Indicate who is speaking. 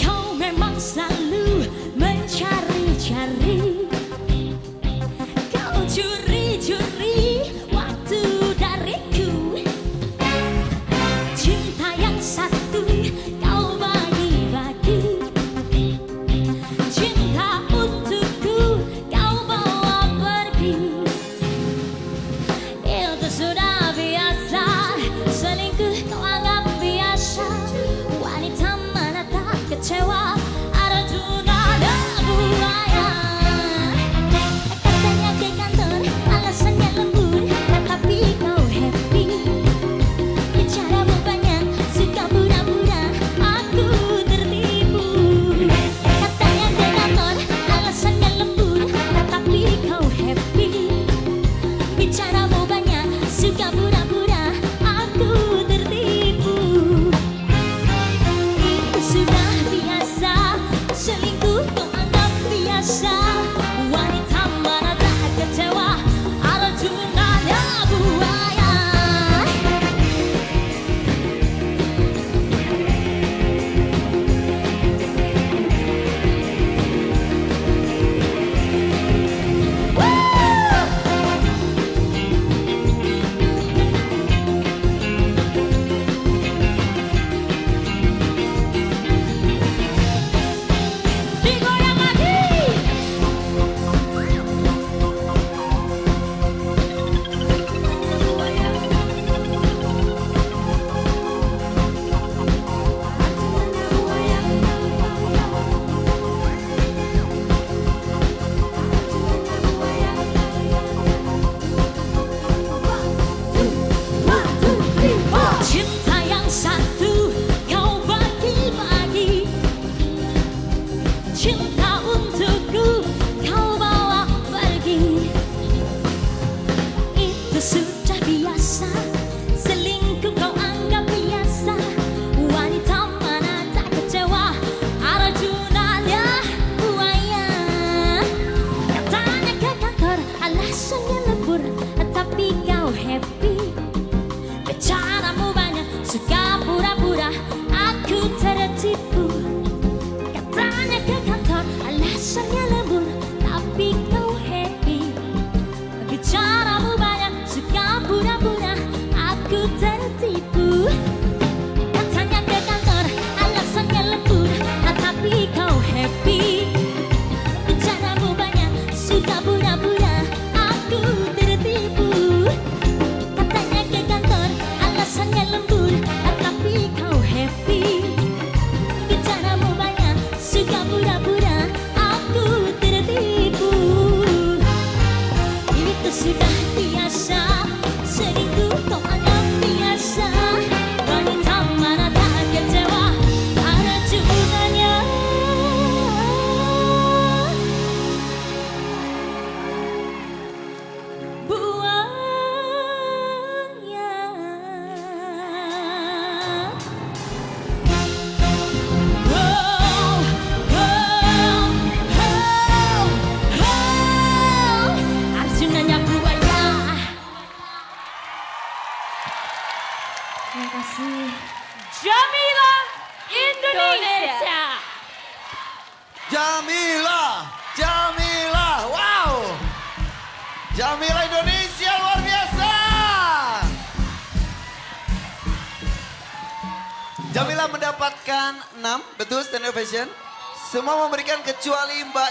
Speaker 1: Kau memang selalu mencari-cari. Kau curi Aku tertipu. Katanya ke kantor Alasannya kasih.
Speaker 2: Jamila Indonesia.
Speaker 3: Jamila, Jamila, wow. Jamila Indonesia luar biasa. Jamila mendapatkan 6, betul stand ovation. Semua memberikan kecuali Mbak